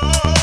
Oh!